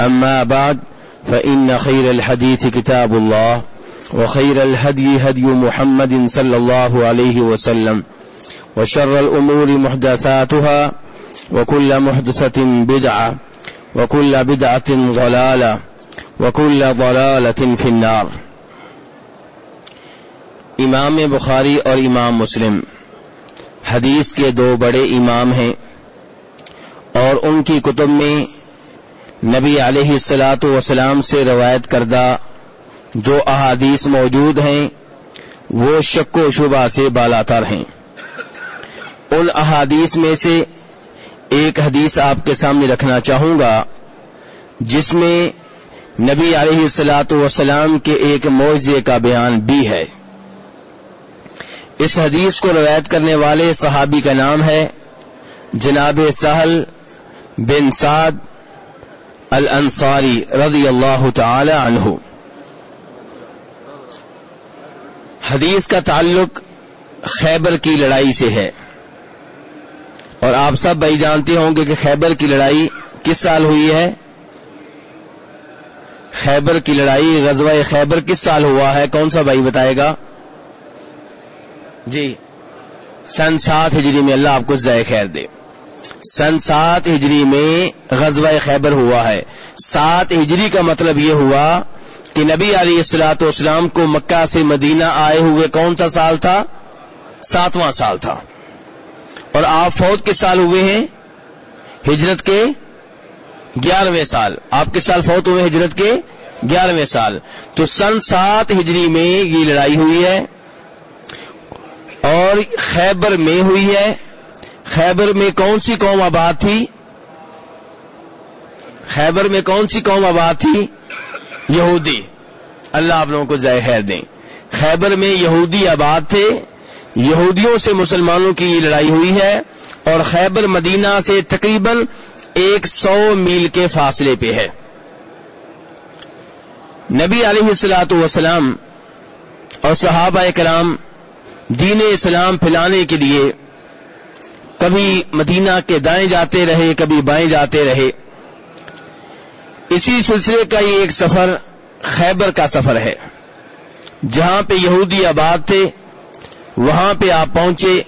أما بعد، فإن خير الحديث كتاب الله، وخير الهدي هدي محمد صلى الله عليه وسلم، وشر الأمور محدثاتها، وكل محدثة بدعة، وكل بدعة ضلالة، وكل ضلالة في النار. امام بخاری اور امام مسلم، حدیث کے دو بڑے امام ہیں، اور ان کی کتب میں نبی علیہ السلاۃ وسلام سے روایت کردہ جو احادیث موجود ہیں، وہ شک و شبہ سے بالاتر ہیں۔ ان احادیث میں سے ایک حدیث آپ کے سامنے رکھنا چاہوں گا، جس میں نبی علیہ السلاۃ وسلام کے ایک معجزے کا بیان بھی ہے۔ اس حدیث کو روایت کرنے والے صحابی کا نام ہے جناب سہل بن سعد الانصاری رضی اللہ تعالی عنہ حدیث کا تعلق خیبر کی لڑائی سے ہے۔ اور آپ سب بھائی جانتے ہوں گے کہ خیبر کی لڑائی کس سال ہوئی ہے؟ خیبر کی لڑائی غزوہ خیبر کس سال ہوا ہے؟ کون سا بھائی بتائے گا؟ جی سن سات ہجری میں اللہ آپ کو ضائع خیر دے۔ سن سات ہجری میں غزوہ خیبر ہوا ہے۔ سات ہجری کا مطلب یہ ہوا کہ نبی علیہ السلاۃ والسلام کو مکہ سے مدینہ آئے ہوئے کون سا سال تھا؟ ساتواں سال تھا۔ اور آپ فوت کس سال ہوئے ہیں؟ ہجرت کے گیارہویں سال۔ آپ کس سال فوت ہوئے ہجرت کے گیارہویں سال؟ تو سن سات ہجری میں یہ لڑائی ہوئی ہے اور خیبر میں ہوئی ہے۔ خیبر میں کون سی قوم آباد تھی؟ خیبر میں کون سی قوم آباد تھی؟ یہودی۔ اللہ آپ لوگوں کو ضائع خیر دیں۔ خیبر میں یہودی آباد تھے۔ یہودیوں سے مسلمانوں کی لڑائی ہوئی ہے اور خیبر مدینہ سے تقریباً ایک سو میل کے فاصلے پہ ہے۔ نبی علیہ السلاۃ وسلام اور صحابہ کرام دین اسلام پھیلانے کے لیے کبھی مدینہ کے دائیں جاتے رہے، کبھی بائیں جاتے رہے۔ اسی سلسلے کا یہ ایک سفر خیبر کا سفر ہے۔ جہاں پہ یہودی آباد تھے، وہاں پہ آپ پہنچے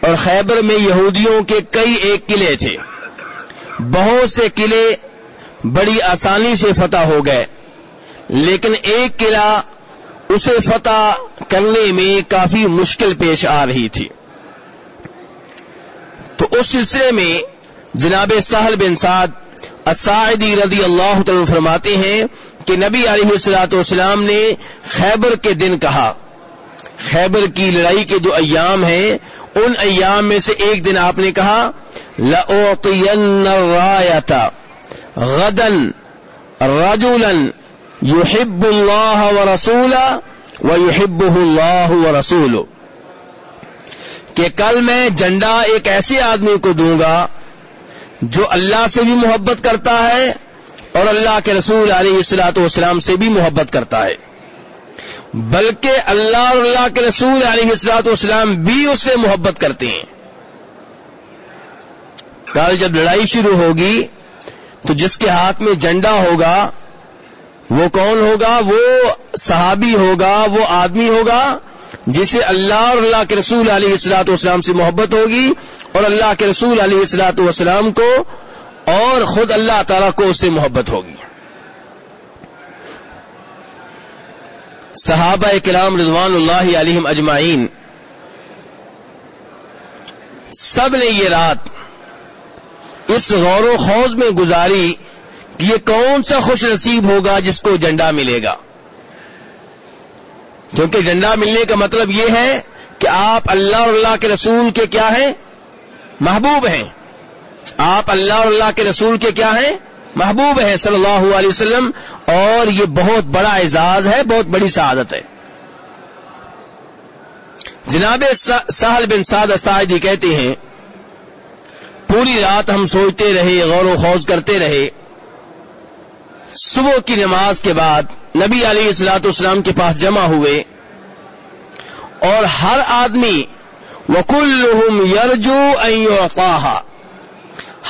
اور خیبر میں یہودیوں کے کئی ایک قلعے تھے۔ بہت سے قلعے بڑی آسانی سے فتح ہو گئے، لیکن ایک قلعہ اسے فتح کرنے میں کافی مشکل پیش آ رہی تھی۔ اس سلسلے میں جناب سہل بن سعد اسائدی رضی اللہ تعالی فرماتے ہیں کہ نبی علیہ السلاۃ والسلام نے خیبر کے دن کہا، خیبر کی لڑائی کے دو ایام ہیں، ان ایام میں سے ایک دن آپ نے کہا، لَأُعْطِيَنَّ غَدًا رَجُلًا يُحِبُّ اللَّهَ وَرَسُولَهُ وَيُحِبُّهُ اللَّهُ وَرَسُولُهُ۔ کہ کل میں جنڈا ایک ایسے آدمی کو دوں گا جو اللہ سے بھی محبت کرتا ہے اور اللہ کے رسول علیہ السلاۃ والسلام سے بھی محبت کرتا ہے۔ بلکہ اللہ اور اللہ کے رسول علیہ السلاۃ والسلام بھی اس سے محبت کرتے ہیں۔ کل جب لڑائی شروع ہوگی تو جس کے ہاتھ میں جنڈا ہوگا، وہ کون ہوگا؟ وہ صحابی ہوگا، وہ آدمی ہوگا جسے اللہ اور اللہ کے رسول علیہ السلاۃ والسلام سے محبت ہوگی اور اللہ کے رسول علیہ السلاۃ والسلام کو اور خود اللہ تعالی کو اس سے محبت ہوگی۔ صحابہ کلام رضوان اللہ علیہم اجمعین، سب نے یہ رات اس غور و خوض میں گزاری کہ یہ کون سا خوش نصیب ہوگا جس کو جنڈا ملے گا۔ کیونکہ جنڈا ملنے کا مطلب یہ ہے کہ آپ اللہ اور اللہ کے رسول کے کیا ہیں؟ محبوب ہیں۔ آپ اللہ اور اللہ کے رسول کے کیا ہیں؟ محبوب ہیں صلی اللہ علیہ وسلم۔ اور یہ بہت بڑا اعزاز ہے، بہت بڑی سعادت ہے۔ جناب سہل بن سعد سعیدی کہتے ہیں، پوری رات ہم سوچتے رہے، غور و خوض کرتے رہے۔ صبح کی نماز کے بعد نبی علیہ السلاۃ اسلام کے پاس جمع ہوئے اور ہر آدمی وکل یرجو اوقاہا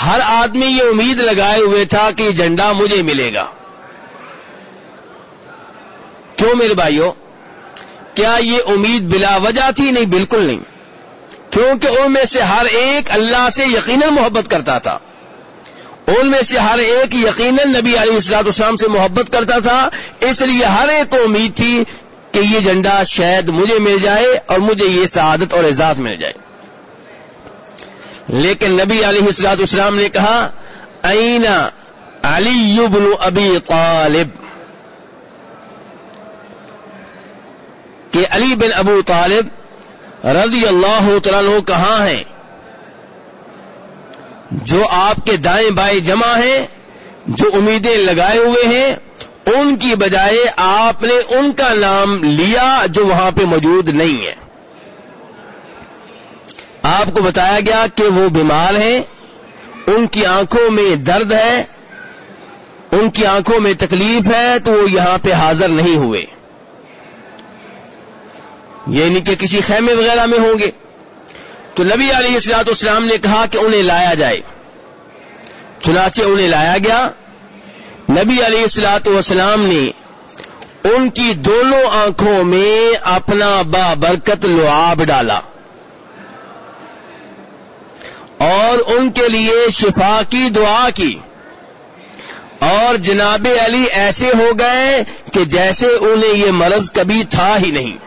ہر آدمی یہ امید لگائے ہوئے تھا کہ جھنڈا مجھے ملے گا۔ کیوں میرے بھائیوں کیا یہ امید بلا وجہ تھی؟ نہیں، بالکل نہیں۔ کیونکہ ان میں سے ہر ایک اللہ سے یقیناً محبت کرتا تھا۔ ان میں سے ہر ایک یقیناً نبی علیہ السلاط اسلام سے محبت کرتا تھا، اس لیے ہر ایک کو امید تھی کہ یہ جھنڈا شاید مجھے مل جائے اور مجھے یہ سعادت اور اعزاز مل جائے۔ لیکن نبی علیہ السلاط اسلام نے کہا، اینا علی بن ابی طالب؟ کہ علی بن ابو طالب رضی اللہ تعالیٰ کہاں ہیں؟ جو آپ کے دائیں بائیں جمع ہیں، جو امیدیں لگائے ہوئے ہیں، ان کی بجائے آپ نے ان کا نام لیا جو وہاں پہ موجود نہیں ہے۔ آپ کو بتایا گیا کہ وہ بیمار ہیں، ان کی آنکھوں میں درد ہے، ان کی آنکھوں میں تکلیف ہے تو وہ یہاں پہ حاضر نہیں ہوئے۔ یعنی کہ کسی خیمے وغیرہ میں ہوں گے۔ تو نبی علیہ السلاط اسلام نے کہا کہ انہیں لایا جائے۔ چنانچہ انہیں لایا گیا۔ نبی علیہ السلاط والسلام نے ان کی دونوں آنکھوں میں اپنا با برکت لعاب ڈالا۔ اور ان کے لیے شفا کی دعا کی۔ اور جناب علی ایسے ہو گئے کہ جیسے انہیں یہ مرض کبھی تھا ہی نہیں۔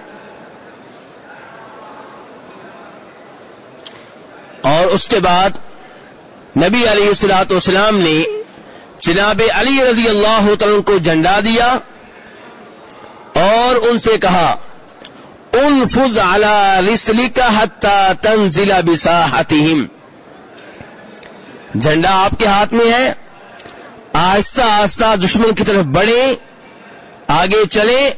اور اس کے بعد نبی علیہ السلاط والسلام نے جناب علی رضی اللہ تعالی کو جھنڈا دیا اور ان سے کہا ان فض اعلی رسلی کا حتہ تنزلہ بسا جھنڈا آپ کے ہاتھ میں ہے۔ آہستہ آہستہ دشمن کی طرف بڑھے، آگے چلے،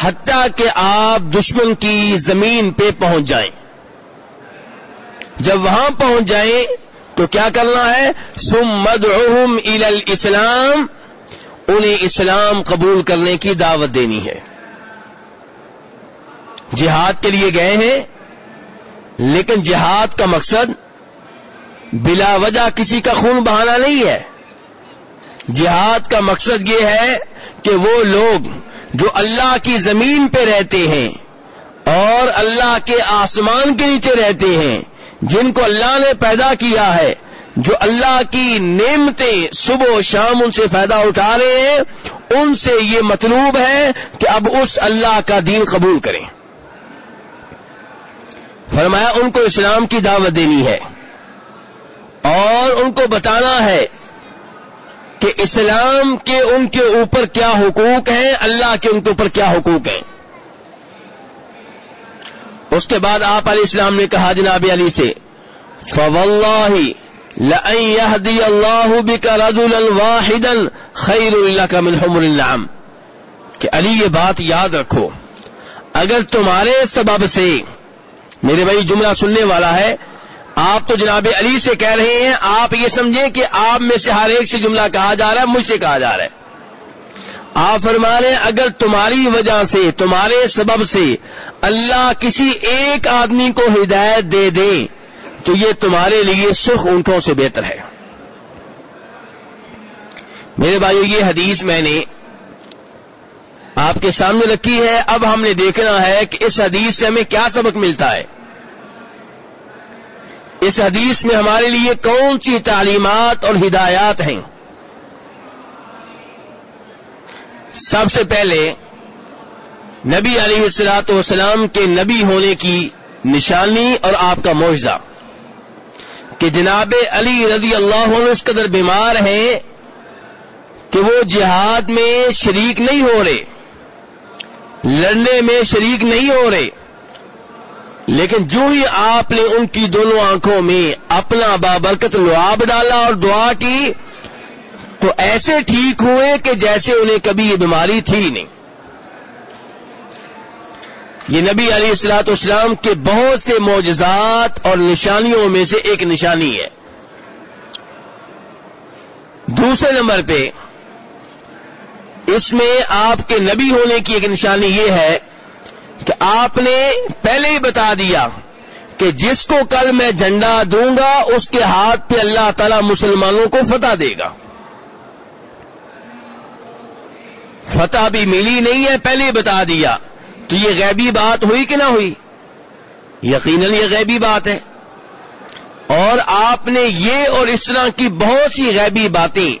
حتیٰ کہ آپ دشمن کی زمین پہ پہنچ جائیں۔ جب وہاں پہنچ جائیں تو کیا کرنا ہے؟ سم مد اسلام انہیں اسلام قبول کرنے کی دعوت دینی ہے۔ جہاد کے لیے گئے ہیں، لیکن جہاد کا مقصد بلا وجہ کسی کا خون بہانا نہیں ہے۔ جہاد کا مقصد یہ ہے کہ وہ لوگ جو اللہ کی زمین پہ رہتے ہیں اور اللہ کے آسمان کے نیچے رہتے ہیں جن کو اللہ نے پیدا کیا ہے، جو اللہ کی نعمتیں صبح و شام ان سے فائدہ اٹھا رہے ہیں، ان سے یہ مطلوب ہے کہ اب اس اللہ کا دین قبول کریں۔ فرمایا، ان کو اسلام کی دعوت دینی ہے۔ اور ان کو بتانا ہے کہ اسلام کے ان کے اوپر کیا حقوق ہیں، اللہ کے ان کے اوپر کیا حقوق ہیں۔ اس کے بعد آپ علیہ السلام نے کہا جناب علی سے فواللہ لَأَن يَهْدِيَ اللَّهُ بِكَ وَاحِدًا خَيْرٌ لَكَ مِنْ حُمُرِ کہ علی یہ بات یاد رکھو، اگر تمہارے سبب سے میرے بھائی جملہ سننے والا ہے، آپ تو جناب علی سے کہہ رہے ہیں، آپ یہ سمجھیں کہ آپ میں سے ہر ایک سے جملہ کہا جا رہا ہے، مجھ سے کہا جا رہا ہے۔ آپ فرما اگر تمہاری وجہ سے، تمہارے سبب سے اللہ کسی ایک آدمی کو ہدایت دے دے، تو یہ تمہارے لیے سرخ اونٹوں سے بہتر ہے۔ میرے بھائیو، یہ حدیث میں نے آپ کے سامنے رکھی ہے۔ اب ہم نے دیکھنا ہے کہ اس حدیث سے ہمیں کیا سبق ملتا ہے۔ اس حدیث میں ہمارے لیے کون سی تعلیمات اور ہدایات ہیں؟ سب سے پہلے نبی علیہ السلاط والسلام کے نبی ہونے کی نشانی اور آپ کا معاوضہ کہ جناب علی رضی اللہ عنہ اس قدر بیمار ہیں کہ وہ جہاد میں شریک نہیں ہو رہے، لڑنے میں شریک نہیں ہو رہے، لیکن جو ہی آپ نے ان کی دونوں آنکھوں میں اپنا بابرکت لعاب ڈالا اور دعا کی تو ایسے ٹھیک ہوئے کہ جیسے انہیں کبھی یہ بیماری تھی نہیں۔ یہ نبی علیہ السلاط اسلام کے بہت سے معجزات اور نشانیوں میں سے ایک نشانی ہے۔ دوسرے نمبر پہ اس میں آپ کے نبی ہونے کی ایک نشانی یہ ہے کہ آپ نے پہلے ہی بتا دیا کہ جس کو کل میں جھنڈا دوں گا اس کے ہاتھ پہ اللہ تعالی مسلمانوں کو فتح دے گا۔ فتح بھی ملی نہیں ہے، پہلے ہی بتا دیا۔ تو یہ غیبی بات ہوئی کہ نہ ہوئی؟ یقیناً یہ غیبی بات ہے۔ اور آپ نے یہ اور اس طرح کی بہت سی غیبی باتیں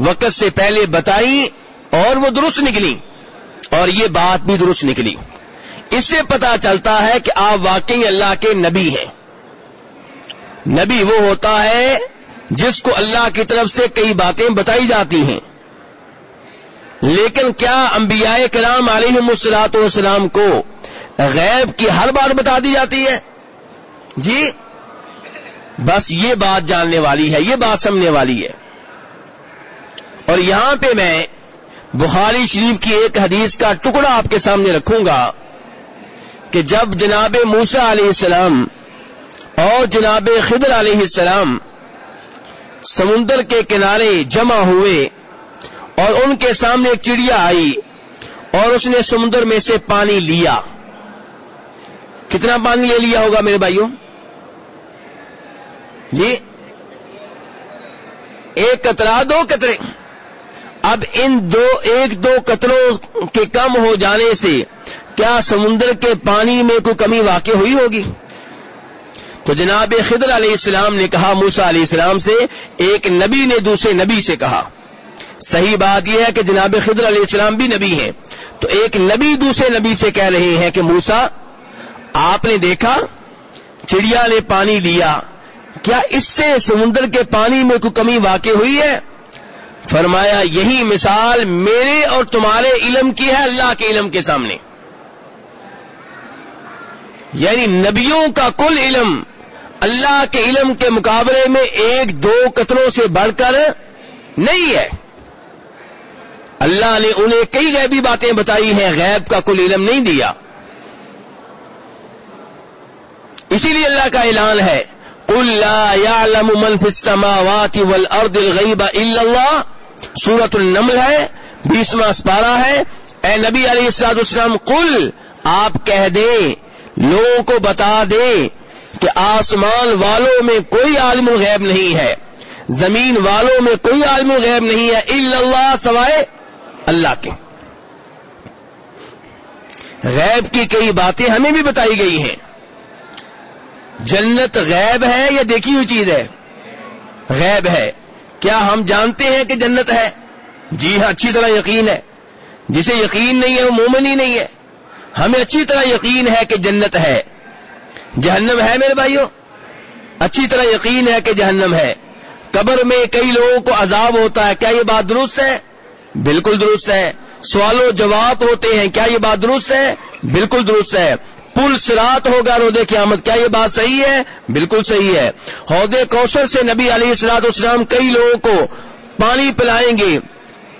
وقت سے پہلے بتائی اور وہ درست نکلی۔ اور یہ بات بھی درست نکلی۔ اس سے پتا چلتا ہے کہ آپ واقعی اللہ کے نبی ہیں۔ نبی وہ ہوتا ہے جس کو اللہ کی طرف سے کئی باتیں بتائی جاتی ہیں۔ لیکن کیا انبیاء کلام علیہ مسلاط والسلام کو غیب کی ہر بات بتا دی جاتی ہے؟ جی؟ بس یہ بات جاننے والی ہے، یہ بات سمجھنے والی ہے۔ اور یہاں پہ میں بخاری شریف کی ایک حدیث کا ٹکڑا آپ کے سامنے رکھوں گا کہ جب جناب موسا علیہ السلام اور جناب خضر علیہ السلام سمندر کے کنارے جمع ہوئے اور ان کے سامنے ایک چڑیا آئی اور اس نے سمندر میں سے پانی لیا۔ کتنا پانی لے لیا ہوگا میرے بھائیوں؟ جی ایک کترا دو کترے اب ان دو، ایک دو قطروں کے کم ہو جانے سے کیا سمندر کے پانی میں کوئی کمی واقع ہوئی ہوگی؟ تو جناب خضر علیہ السلام نے کہا موسا علیہ السلام سے ایک نبی نے دوسرے نبی سے کہا۔ صحیح بات یہ ہے کہ جناب خضر علیہ السلام بھی نبی ہیں۔ تو ایک نبی دوسرے نبی سے کہہ رہے ہیں کہ موسا آپ نے دیکھا، چڑیا نے پانی لیا۔ کیا اس سے سمندر کے پانی میں کوئی کمی واقع ہوئی ہے؟ فرمایا، یہی مثال میرے اور تمہارے علم کی ہے اللہ کے علم کے سامنے۔ یعنی نبیوں کا کل علم اللہ کے علم کے مقابلے میں ایک دو قطروں سے بڑھ کر نہیں ہے۔ اللہ نے انہیں کئی غیبی باتیں بتائی ہیں، غیب کا کل علم نہیں دیا۔ اسی لیے اللہ کا اعلان ہے السماوات والارض الغیب الا اللہ۔ سورت النمل ہے، بیسواں سپارہ ہے۔ اے نبی علیہ السلاد اسلام کل آپ کہہ دیں، لوگوں کو بتا دیں کہ آسمان والوں میں کوئی عالم الغیب نہیں ہے، زمین والوں میں کوئی عالم الغیب نہیں ہے اللہ سوائے اللہ کے۔ غیب کی کئی باتیں ہمیں بھی بتائی گئی ہیں۔ جنت غیب ہے یا دیکھی ہوئی چیز ہے؟ غیب ہے۔ کیا ہم جانتے ہیں کہ جنت ہے؟ جی ہاں اچھی طرح یقین ہے۔ جسے یقین نہیں ہے، وہ مومن ہی نہیں ہے۔ ہمیں اچھی طرح یقین ہے کہ جنت ہے۔ جہنم ہے میرے بھائیوں؟ اچھی طرح یقین ہے کہ جہنم ہے۔ قبر میں کئی لوگوں کو عذاب ہوتا ہے۔ کیا یہ بات درست ہے؟ بالکل درست ہے۔ سوال و جواب ہوتے ہیں، کیا یہ بات درست ہے؟ بالکل درست ہے۔ پل سرات ہوگا رودے قیامت، کیا یہ بات صحیح ہے؟ بالکل صحیح ہے۔ عہدے کوثر سے نبی علی السلاط اسلام کئی لوگوں کو پانی پلائیں گے۔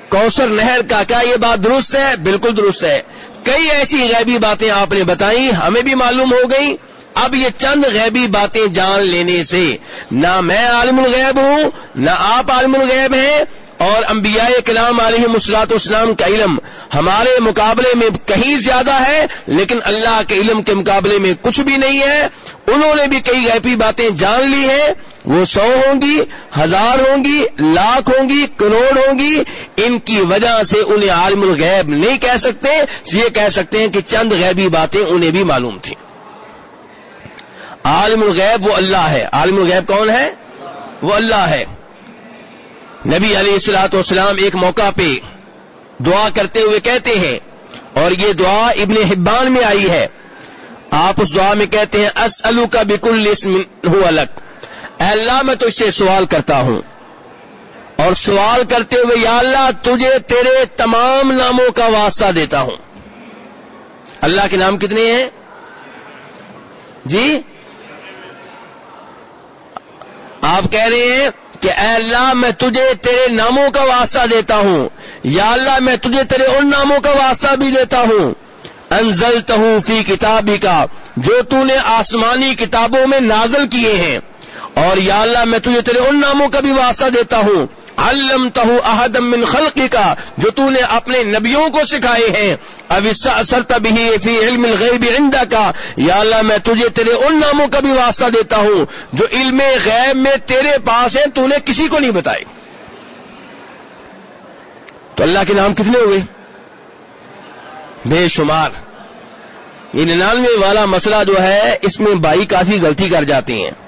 کوثر نہر کا کیا یہ بات درست ہے؟ بالکل درست ہے۔ کئی ایسی غیبی باتیں آپ نے بتائی ہمیں بھی معلوم ہو گئی اب یہ چند غیبی باتیں جان لینے سے، نہ میں عالم الغیب ہوں، نہ آپ عالم الغیب ہیں اور انبیاء کلام علیہ مسلاط اسلام کا علم ہمارے مقابلے میں کہیں زیادہ ہے، لیکن اللہ کے علم کے مقابلے میں کچھ بھی نہیں ہے۔ انہوں نے بھی کئی غیبی باتیں جان لی ہیں۔ وہ سو ہوں گی، ہزار ہوں گی، لاکھ ہوں گی، کروڑ ہوں گی۔ ان کی وجہ سے انہیں عالم الغیب نہیں کہہ سکتے یہ کہہ سکتے ہیں کہ چند غیبی باتیں انہیں بھی معلوم تھیں۔ عالم الغیب وہ اللہ ہے۔ عالم الغیب کون ہے؟ وہ اللہ ہے۔ نبی علیہ السلاۃ والسلام ایک موقع پہ دعا کرتے ہوئے کہتے ہیں، اور یہ دعا ابن حبان میں آئی ہے۔ آپ اس دعا میں کہتے ہیں اس کا بکل ہو الگ۔ اللہ، میں تو اس سے سوال کرتا ہوں۔ اور سوال کرتے ہوئے، یا اللہ، تجھے تیرے تمام ناموں کا واسطہ دیتا ہوں۔ اللہ کے نام کتنے ہیں؟ جی؟ آپ کہہ رہے ہیں کہ اے اللہ میں تجھے تیرے ناموں کا واسطہ دیتا ہوں۔ یا اللہ میں تجھے تیرے ان ناموں کا واسطہ بھی دیتا ہوں۔ انزل فی کتابی کا جو تو نے آسمانی کتابوں میں نازل کیے ہیں۔ اور یا اللہ میں تجھے تیرے ان ناموں کا بھی واسطہ دیتا ہوں۔ علم تہ احدم من خلقی کا جو تو نے اپنے نبیوں کو سکھائے ہیں۔ اب اثر تبھی فی علم الغیب عندہ کا یا اللہ، میں تجھے تیرے ان ناموں کا بھی واسطہ دیتا ہوں، جو علم غیب میں تیرے پاس ہیں، تو نے کسی کو نہیں بتائے۔ تو اللہ کے نام کتنے ہوئے؟ بے شمار۔ یہ ننانوے والا مسئلہ جو ہے، اس میں بھائی کافی غلطی کر جاتے ہیں۔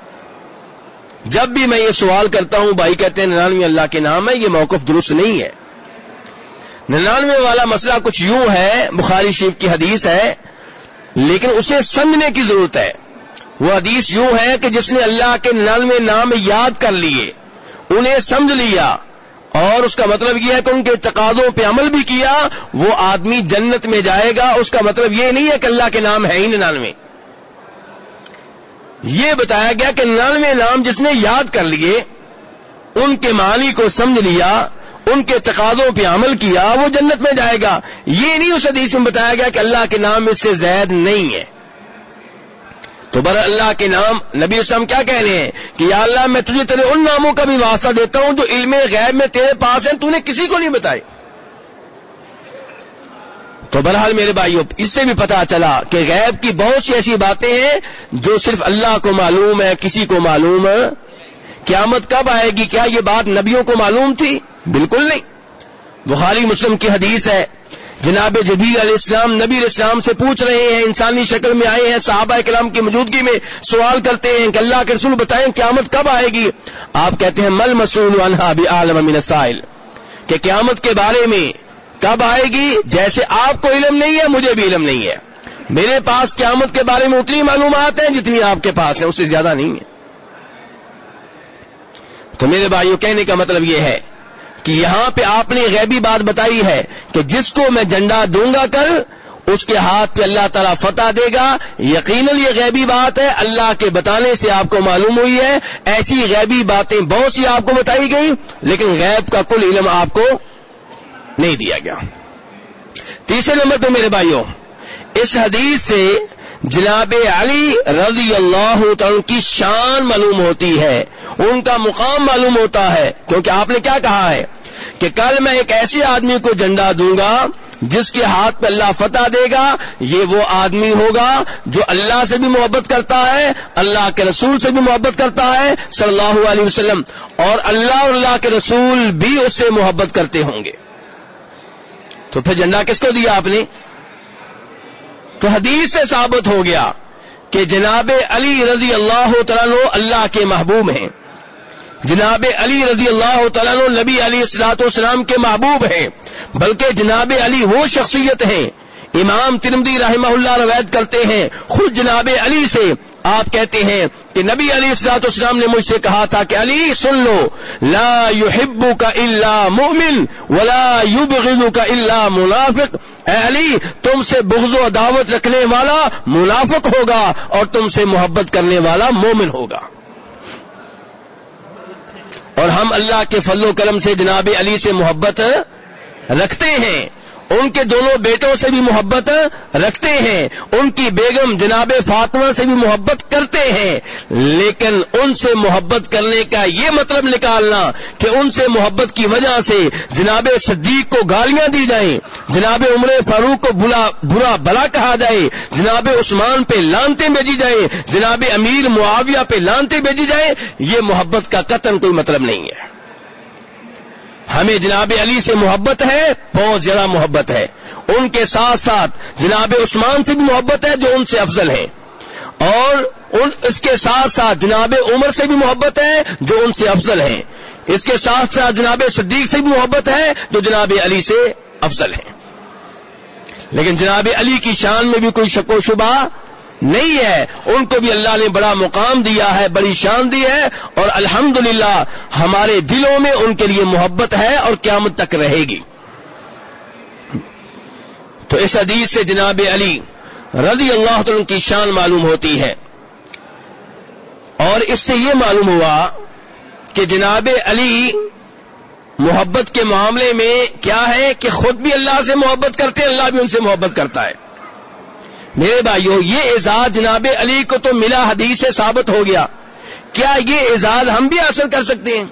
جب بھی میں یہ سوال کرتا ہوں، بھائی کہتے ہیں ننانوے اللہ کے نام ہے یہ موقف درست نہیں ہے۔ ننانوے والا مسئلہ کچھ یوں ہے، بخاری شریف کی حدیث ہے، لیکن اسے سمجھنے کی ضرورت ہے۔ وہ حدیث یوں ہے کہ جس نے اللہ کے ننانوے نام یاد کر لیے، انہیں سمجھ لیا، اور اس کا مطلب یہ ہے کہ ان کے تقاضوں پہ عمل بھی کیا، وہ آدمی جنت میں جائے گا۔ اس کا مطلب یہ نہیں ہے کہ اللہ کے نام ہے ہی ننانوے۔ یہ بتایا گیا کہ ننانوے نام جس نے یاد کر لیے، ان کے معنی کو سمجھ لیا، ان کے تقاضوں پہ عمل کیا، وہ جنت میں جائے گا۔ یہ نہیں اس حدیث میں بتایا گیا کہ اللہ کے نام اس سے زید نہیں ہے۔ تو بر اللہ کے نام، نبی اسلام کیا کہہ رہے ہیں؟ کہ یا اللہ میں تجھے تیرے ان ناموں کا بھی واسطہ دیتا ہوں جو علم غیب میں تیرے پاس ہیں، تو نے کسی کو نہیں بتائے۔ تو بہرحال میرے بھائیوں اس سے بھی پتا چلا کہ غیب کی بہت سی ایسی باتیں ہیں جو صرف اللہ کو معلوم ہے، کسی کو معلوم ہے۔ قیامت کب آئے گی؟ کیا یہ بات نبیوں کو معلوم تھی؟ بالکل نہیں۔ بخاری مسلم کی حدیث ہے، جناب جبیر علیہ السلام نبی علیہ السلام سے پوچھ رہے ہیں، انسانی شکل میں آئے ہیں، صحابہ کلام کی موجودگی میں سوال کرتے ہیں کہ اللہ کے رسول بتائیں قیامت کب آئے گی؟ آپ کہتے ہیں، مل مسول عالم من سائل کہ قیامت کے بارے میں کب آئے گی؟ جیسے آپ کو علم نہیں ہے، مجھے بھی علم نہیں ہے۔ میرے پاس قیامت کے بارے میں اتنی معلومات ہیں جتنی آپ کے پاس ہیں، اس سے زیادہ نہیں ہے۔ تو میرے بھائیوں کہنے کا مطلب یہ ہے کہ یہاں پہ آپ نے غیبی بات بتائی ہے کہ جس کو میں جنڈا دوں گا کل، اس کے ہاتھ پہ اللہ تعالیٰ فتح دے گا۔ یقیناً یہ غیبی بات ہے، اللہ کے بتانے سے آپ کو معلوم ہوئی ہے۔ ایسی غیبی باتیں بہت سی آپ کو بتائی گئی لیکن غیب کا کل علم آپ کو نہیں دیا گیا۔ تیسرے نمبر پہ میرے بھائیوں، اس حدیث سے جناب علی رضی اللہ تعالی کی شان معلوم ہوتی ہے۔ ان کا مقام معلوم ہوتا ہے۔ کیونکہ آپ نے کیا کہا ہے کہ کل میں ایک ایسے آدمی کو جھنڈا دوں گا جس کے ہاتھ پہ اللہ فتح دے گا، یہ وہ آدمی ہوگا جو اللہ سے بھی محبت کرتا ہے، اللہ کے رسول سے بھی محبت کرتا ہے صلی اللہ علیہ وسلم، اور اللہ اور اللہ کے رسول بھی اس سے محبت کرتے ہوں گے۔ تو پھر جھنڈا کس کو دیا آپ نے؟ تو حدیث سے ثابت ہو گیا کہ جناب علی رضی اللہ تعالیٰ اللہ کے محبوب ہیں۔ جناب علی رضی اللہ تعالیٰ نبی علی السلاط والسلام کے محبوب ہیں، بلکہ جناب علی وہ شخصیت ہیں۔ امام ترمدی رحمہ اللہ روایت کرتے ہیں، خود جناب علی سے آپ کہتے ہیں کہ نبی علی السلاط اسلام نے مجھ سے کہا تھا کہ علی، سن لو، لا يحبو کا اللہ مومن ولا یبغض کا اللہ منافق۔ اے علی، تم سے بغض و دعوت رکھنے والا منافق ہوگا اور تم سے محبت کرنے والا مومن ہوگا۔ اور ہم اللہ کے فضل و کرم سے جناب علی سے محبت رکھتے ہیں۔ ان کے دونوں بیٹوں سے بھی محبت رکھتے ہیں، ان کی بیگم جناب فاطمہ سے بھی محبت کرتے ہیں۔ لیکن ان سے محبت کرنے کا یہ مطلب نکالنا کہ ان سے محبت کی وجہ سے جناب صدیق کو گالیاں دی جائیں، جناب عمر فاروق کو برا بلا کہا جائے، جناب عثمان پہ لانتے بھیجی جائیں، جناب امیر معاویہ پہ لانتے بھیجی جائیں، یہ محبت کا قتل کوئی مطلب نہیں ہے۔ ہمیں جناب علی سے محبت ہے، بہت زیادہ محبت ہے۔ ان کے ساتھ ساتھ جناب عثمان سے بھی محبت ہے جو ان سے افضل ہیں۔ اور ان، اس کے ساتھ ساتھ جناب عمر سے بھی محبت ہے جو ان سے افضل ہیں۔ اس کے ساتھ ساتھ جناب صدیق سے بھی محبت ہے جو جناب علی سے افضل ہیں۔ لیکن جناب علی کی شان میں بھی کوئی شک و شبہ نہیں ہے۔ ان کو بھی اللہ نے بڑا مقام دیا ہے، بڑی شان دی ہے۔ اور الحمد ہمارے دلوں میں ان کے لیے محبت ہے اور قیامت تک رہے گی۔ تو اس حدیث سے جناب علی رضی اللہ تعالی کی شان معلوم ہوتی ہے۔ اور اس سے یہ معلوم ہوا کہ جناب علی محبت کے معاملے میں کیا ہے کہ خود بھی اللہ سے محبت کرتے ہیں، اللہ بھی ان سے محبت کرتا ہے۔ میرے بھائیو، یہ اعزاز جناب علی کو تو ملا حدیث سے ثابت ہو گیا۔ کیا یہ اعزاز ہم بھی حاصل کر سکتے ہیں؟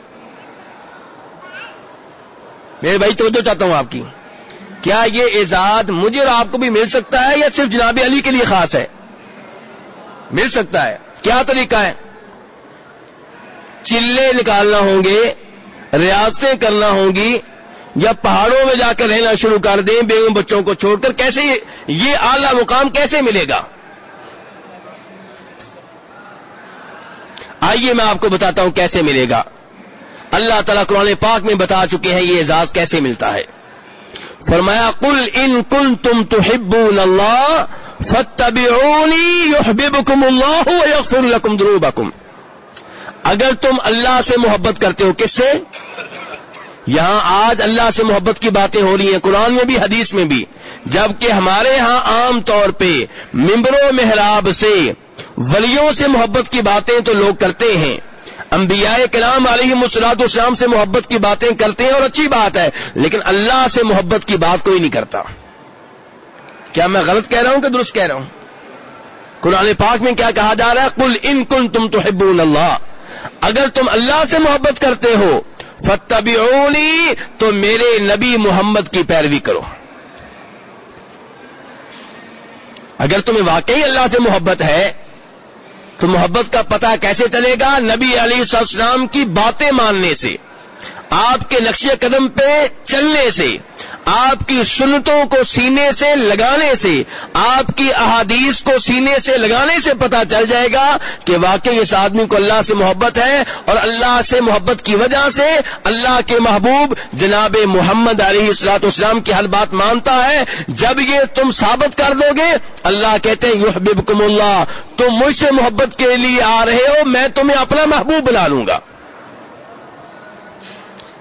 میرے بھائی، توجہ چاہتا ہوں آپ کی۔ کیا یہ اعزاز مجھے اور آپ کو بھی مل سکتا ہے یا صرف جناب علی کے لیے خاص ہے؟ مل سکتا ہے۔ کیا طریقہ ہے؟ چلے نکالنا ہوں گے، ریاستیں کرنا ہوں گی یا پہاڑوں میں جا کر رہنا شروع کر دیں بیگم بچوں کو چھوڑ کر، کیسے یہ اعلی مقام کیسے ملے گا؟ آئیے میں آپ کو بتاتا ہوں کیسے ملے گا۔ اللہ تعالیٰ قرآن پاک میں بتا چکے ہیں یہ اعزاز کیسے ملتا ہے۔ فرمایا کل ان کن تم تو ہب اللہ فتبعونی اللہ لکم اگر تم اللہ سے محبت کرتے ہو، کس سے؟ یہاں آج اللہ سے محبت کی باتیں ہو رہی ہیں، قرآن میں بھی، حدیث میں بھی۔ جبکہ ہمارے ہاں عام طور پہ ممبروں محراب سے، ولیوں سے محبت کی باتیں تو لوگ کرتے ہیں۔ انبیاء کلام علیہ مسلاط اسلام سے محبت کی باتیں کرتے ہیں اور اچھی بات ہے، لیکن اللہ سے محبت کی بات کوئی نہیں کرتا۔ کیا میں غلط کہہ رہا ہوں کہ درست کہہ رہا ہوں؟ قرآن پاک میں کیا کہا جا رہا ہے؟ کل ان کن تم تو اللہ اگر تم اللہ سے محبت کرتے ہو فتبعونی تو میرے نبی محمد کی پیروی کرو۔ اگر تمہیں واقعی اللہ سے محبت ہے، تو محبت کا پتہ کیسے چلے گا؟ نبی علی السلام کی باتیں ماننے سے۔ آپ کے نقش قدم پہ چلنے سے، آپ کی سنتوں کو سینے سے لگانے سے، آپ کی احادیث کو سینے سے لگانے سے پتا چل جائے گا کہ واقعی اس آدمی کو اللہ سے محبت ہے اور اللہ سے محبت کی وجہ سے اللہ کے محبوب جناب محمد علیہ السلاط اسلام کی ہر بات مانتا ہے۔ جب یہ تم ثابت کر دو گے، اللہ کہتے ہیں، یحببکم اللہ، تم مجھ سے محبت کے لیے آ رہے ہو، میں تمہیں اپنا محبوب بنا لوں گا۔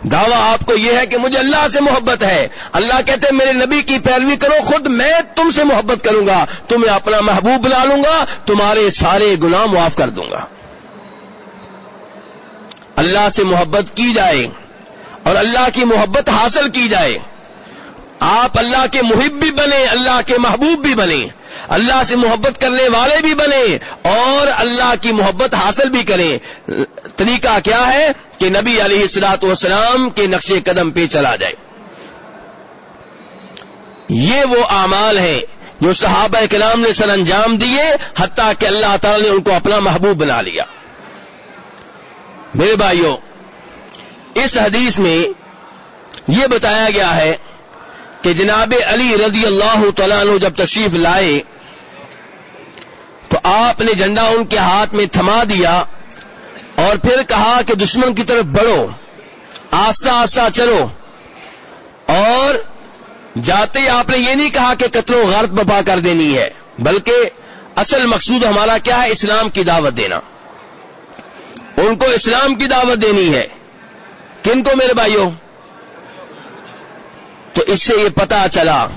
دعویٰ آپ کو یہ ہے کہ مجھے اللہ سے محبت ہے۔ اللہ کہتے ہیں، میرے نبی کی پیروی کرو، خود میں تم سے محبت کروں گا۔ تمہیں اپنا محبوب بنا لوں گا، تمہارے سارے گناہ معاف کر دوں گا۔ اللہ سے محبت کی جائے اور اللہ کی محبت حاصل کی جائے۔ آپ اللہ کے محب بھی بنے اللہ کے محبوب بھی بنے اللہ سے محبت کرنے والے بھی بنے اور اللہ کی محبت حاصل بھی کریں۔ طریقہ کیا ہے کہ نبی علیہ السلاط والسلام کے نقش قدم پہ چلا جائے۔ یہ وہ اعمال ہیں جو صحابہ کلام نے سر انجام دیے حتیٰ کہ اللہ تعالی نے ان کو اپنا محبوب بنا لیا۔ میرے بھائیوں، اس حدیث میں یہ بتایا گیا ہے کہ جناب علی رضی اللہ تعالیٰ عنہ جب تشریف لائے تو آپ نے جھنڈا ان کے ہاتھ میں تھما دیا اور پھر کہا کہ دشمن کی طرف بڑھو، آسا آسا چلو۔ اور جاتے ہی آپ نے یہ نہیں کہا کہ قتل و غرط بپا کر دینی ہے، بلکہ اصل مقصود ہمارا کیا ہے؟ اسلام کی دعوت دینا۔ ان کو اسلام کی دعوت دینی ہے۔ کن کو میرے بھائیوں؟ تو اس سے یہ پتا چلا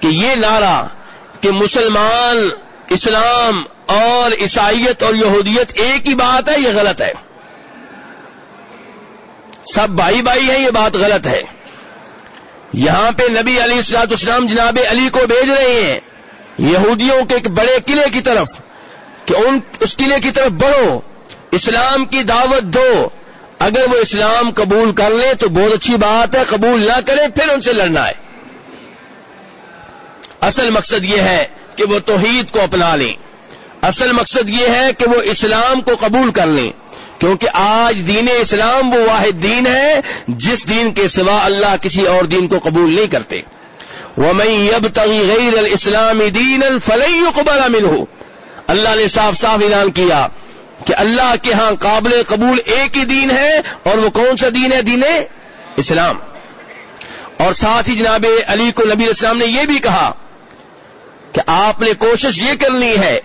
کہ یہ نعرہ کہ مسلمان اسلام اور عیسائیت اور یہودیت ایک ہی بات ہے، یہ غلط ہے۔ سب بھائی بھائی ہیں، یہ بات غلط ہے۔ یہاں پہ نبی علی السلاط اسلام جناب علی کو بھیج رہے ہیں۔ یہودیوں کے ایک بڑے قلعے کی طرف کہ ان اس قلعے کی طرف بڑھو، اسلام کی دعوت دو۔ اگر وہ اسلام قبول کر لیں تو بہت اچھی بات ہے، قبول نہ کریں پھر ان سے لڑنا ہے۔ اصل مقصد یہ ہے کہ وہ توحید کو اپنا لیں۔ اصل مقصد یہ ہے کہ وہ اسلام کو قبول کر لیں۔ کیونکہ آج دین اسلام وہ واحد دین ہے، جس دین کے سوا اللہ کسی اور دین کو قبول نہیں کرتے۔ وہ میں اب غیر الاسلام دین الفلئی قبل امن ہو اللہ نے صاف صاف اعلان کیا کہ اللہ کے ہاں قابل قبول ایک ہی دین ہے اور وہ کون سا دین ہے؟ دین اسلام۔ اور ساتھ ہی جناب علی کو نبی اسلام نے یہ بھی کہا کہ آپ نے کوشش یہ کرنی ہے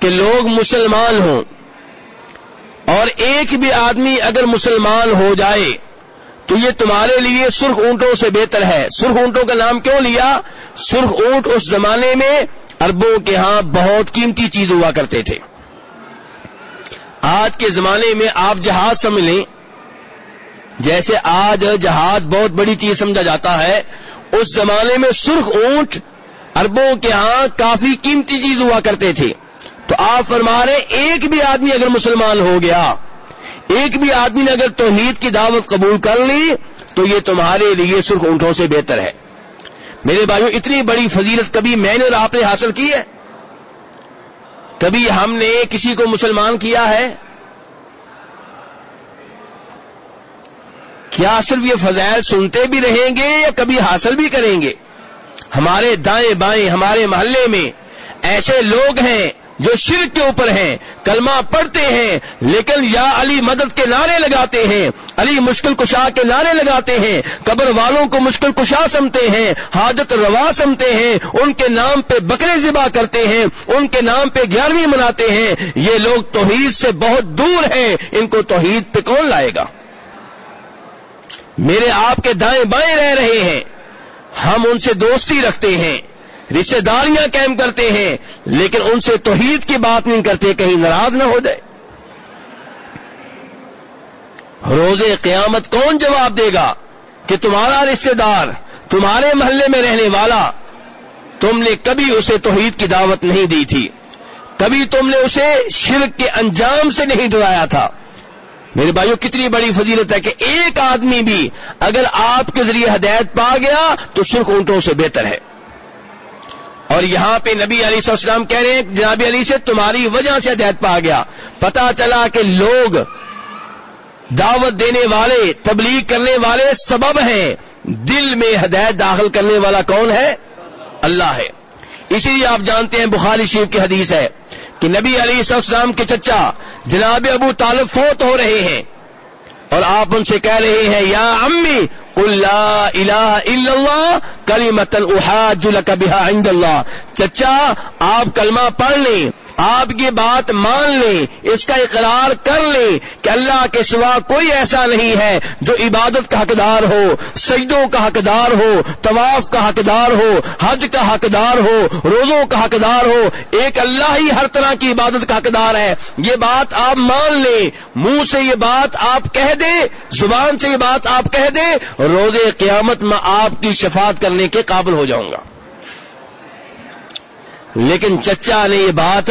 کہ لوگ مسلمان ہوں۔ اور ایک بھی آدمی اگر مسلمان ہو جائے تو یہ تمہارے لیے سرخ اونٹوں سے بہتر ہے۔ سرخ اونٹوں کا نام کیوں لیا؟ سرخ اونٹ اس زمانے میں اربوں کے ہاں بہت قیمتی چیز ہوا کرتے تھے۔ آج کے زمانے میں آپ جہاز سمجھ لیں۔ جیسے آج جہاز بہت بڑی چیز سمجھا جاتا ہے۔ اس زمانے میں سرخ اونٹ اربوں کے ہاں کافی قیمتی چیز ہوا کرتے تھے۔ تو آپ فرما رہے ایک بھی آدمی اگر مسلمان ہو گیا، ایک بھی آدمی نے اگر توحید کی دعوت قبول کر لی، تو یہ تمہارے لیے سرخ اونٹوں سے بہتر ہے۔ میرے بھائیو، اتنی بڑی فضیلت کبھی میں نے اور آپ نے حاصل کی ہے؟ کبھی ہم نے کسی کو مسلمان کیا ہے؟ کیا صرف یہ فضائل سنتے بھی رہیں گے یا کبھی حاصل بھی کریں گے؟ ہمارے دائیں بائیں، ہمارے محلے میں ایسے لوگ ہیں جو شرک کے اوپر ہیں، کلمہ پڑھتے ہیں، لیکن یا علی مدد کے نعرے لگاتے ہیں، علی مشکل کشا کے نعرے لگاتے ہیں، قبر والوں کو مشکل کشا سمتے ہیں، حاجت روا سمتے ہیں، ان کے نام پہ بکرے ذبح کرتے ہیں، ان کے نام پہ گیارہویں مناتے ہیں، یہ لوگ توحید سے بہت دور ہیں، ان کو توحید پہ کون لائے گا؟ میرے آپ کے دائیں بائیں رہ رہے ہیں، ہم ان سے دوستی رکھتے ہیں۔ رشتے داریاں قائم کرتے ہیں، لیکن ان سے توحید کی بات نہیں کرتے، کہیں ناراض نہ ہو جائے۔ روز قیامت کون جواب دے گا کہ تمہارا رشتے دار، تمہارے محلے میں رہنے والا، تم نے کبھی اسے توحید کی دعوت نہیں دی تھی۔ کبھی تم نے اسے شرک کے انجام سے نہیں ڈرایا تھا۔ میرے بھائیوں کتنی بڑی فضیلت ہے کہ ایک آدمی بھی اگر آپ کے ذریعے ہدایت پا گیا تو سرخ اونٹوں سے بہتر ہے۔ اور یہاں پہ نبی علی السلام کہہ رہے ہیں، جناب علی سے تمہاری وجہ سے ہدایت پا گیا۔ پتا چلا کہ لوگ دعوت دینے والے، تبلیغ کرنے والے سبب ہیں۔ دل میں ہدایت داخل کرنے والا کون ہے؟ اللہ ہے۔ اسی لیے آپ جانتے ہیں، بخاری شریف کی حدیث ہے کہ نبی علی السلام کے چچا جناب ابو طالب فوت ہو رہے ہیں۔ اور آپ ان سے کہہ رہے ہیں، یا امی اللہ الہ الا اللہ کلی متن احاج بها عند اللہ. چچا، آپ کلمہ پڑھ لیں آپ کی بات مان لیں اس کا اقرار کر لیں کہ اللہ کے سوا کوئی ایسا نہیں ہے جو عبادت کا حقدار ہو، سجدوں کا حقدار ہو، طواف کا حقدار ہو، حج کا حقدار ہو، روزوں کا حقدار ہو، ایک اللہ ہی ہر طرح کی عبادت کا حقدار ہے۔ یہ بات آپ مان لیں منہ سے یہ بات آپ کہہ دیں زبان سے یہ بات آپ کہہ دیں روز قیامت میں آپ کی شفاعت کرنے کے قابل ہو جاؤں گا۔ لیکن چچا نے یہ بات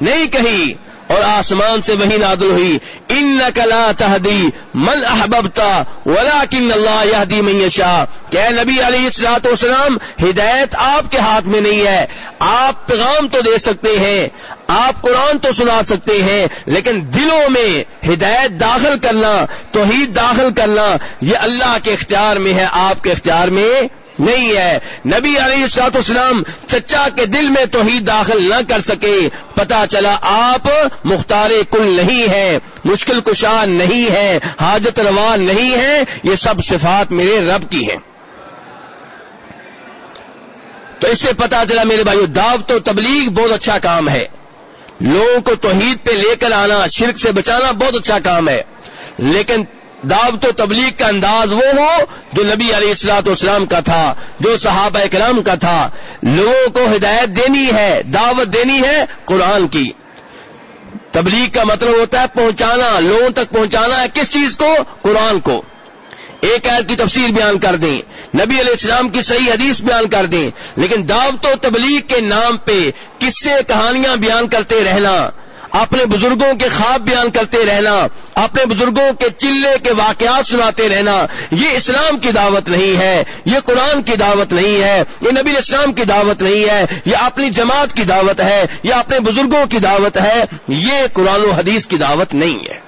نہیں کہی اور آسمان سے وہی نادل ہوئی ان نقلا تحدی من احبتا ولا کن اللہ یادی میشا کہ نبی علی السلاط وسلام ہدایت آپ کے ہاتھ میں نہیں ہے۔ آپ پیغام تو دے سکتے ہیں، آپ قرآن تو سنا سکتے ہیں، لیکن دلوں میں ہدایت داخل کرنا، توحید داخل کرنا، یہ اللہ کے اختیار میں ہے، آپ کے اختیار میں نہیں ہے۔ نبی علیہ السلاط اسلام چچا کے دل میں توحید داخل نہ کر سکے۔ پتا چلا آپ مختار کل نہیں ہے مشکل کشا نہیں ہے حاجت روا نہیں ہے یہ سب صفات میرے رب کی ہیں۔ تو اس سے پتا چلا میرے بھائیو، دعوت و تبلیغ بہت اچھا کام ہے۔ لوگوں کو توحید پہ لے کر آنا، شرک سے بچانا بہت اچھا کام ہے۔ لیکن دعوت و تبلیغ کا انداز وہ ہو جو نبی علیہ السلاط والسلام کا تھا، جو صحابہ کرام کا تھا۔ لوگوں کو ہدایت دینی ہے، دعوت دینی ہے قرآن کی۔ تبلیغ کا مطلب ہوتا ہے پہنچانا، لوگوں تک پہنچانا ہے کس چیز کو؟ قرآن کو۔ ایک عید کی تفسیر بیان کر دیں۔ نبی علیہ السلام کی صحیح حدیث بیان کر دیں۔ لیکن دعوت و تبلیغ کے نام پہ قصے، کہانیاں بیان کرتے رہنا۔ اپنے بزرگوں کے خواب بیان کرتے رہنا، اپنے بزرگوں کے چلے کے واقعات سناتے رہنا، یہ اسلام کی دعوت نہیں ہے، یہ قرآن کی دعوت نہیں ہے، یہ نبی اسلام کی دعوت نہیں ہے، یہ اپنی جماعت کی دعوت ہے، یہ اپنے بزرگوں کی دعوت ہے، یہ قرآن و حدیث کی دعوت نہیں ہے۔